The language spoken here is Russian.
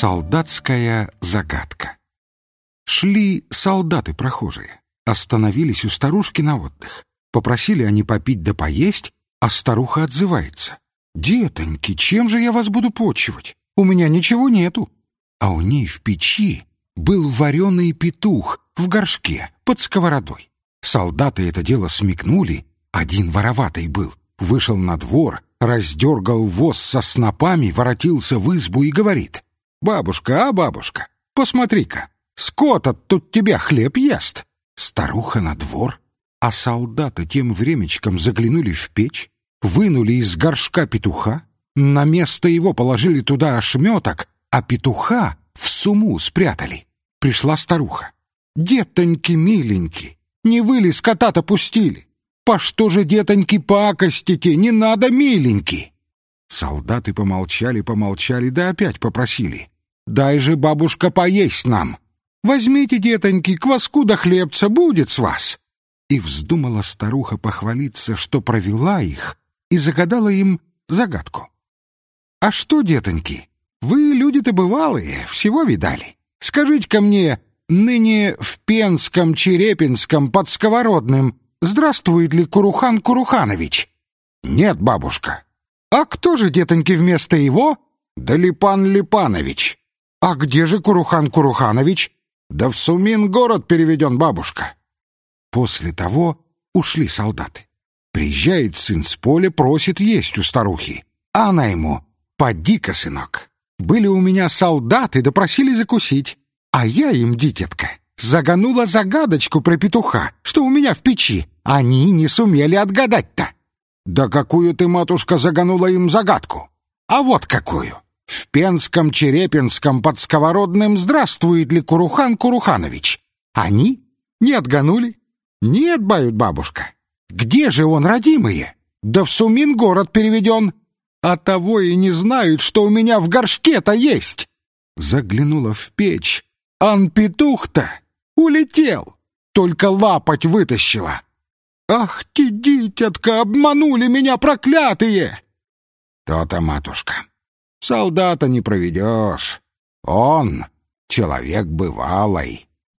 Солдатская загадка. Шли солдаты прохожие, остановились у старушки на отдых. Попросили они попить да поесть, а старуха отзывается. «Детоньки, чем же я вас буду почивать? У меня ничего нету». А у ней в печи был вареный петух в горшке под сковородой. Солдаты это дело смекнули, один вороватый был, вышел на двор, раздергал воз со снопами, воротился в избу и говорит — «Бабушка, а бабушка, посмотри-ка, скот от тут тебя хлеб ест!» Старуха на двор, а солдаты тем времечком заглянули в печь, вынули из горшка петуха, на место его положили туда ошметок, а петуха в суму спрятали. Пришла старуха. «Детоньки миленьки, не вы ли скота-то пустили? По что же, детоньки, пакостите, не надо, миленьки!» Солдаты помолчали-помолчали, да опять попросили. «Дай же, бабушка, поесть нам! Возьмите, детоньки, кваску да хлебца, будет с вас!» И вздумала старуха похвалиться, что провела их, и загадала им загадку. «А что, детоньки, вы люди-то бывалые, всего видали. Скажите-ка мне, ныне в Пенском, Черепинском, под Сковородным, здравствует ли Курухан Куруханович?» «Нет, бабушка», «А кто же, детоньки, вместо его?» «Да Липан Липанович». «А где же Курухан Куруханович?» «Да в Сумин город переведен бабушка». После того ушли солдаты. Приезжает сын с поля, просит есть у старухи. А она ему «Поди-ка, сынок, были у меня солдаты, да закусить, а я им, дитятка, загонула загадочку про петуха, что у меня в печи. Они не сумели отгадать-то». Да какую ты, матушка, загонула им загадку? А вот какую. В Пенском, Черепинском, под Сковородным здравствует ли Курухан Куруханович? Они? Не отганули? Нет, бают бабушка. Где же он, родимые? Да в Сумин город переведен. А того и не знают, что у меня в горшке-то есть. Заглянула в печь. Ан-петух-то улетел. Только лапать вытащила. «Ах ты, дитятка, обманули меня, проклятые!» «То-то, матушка, солдата не проведешь. Он человек бывалый».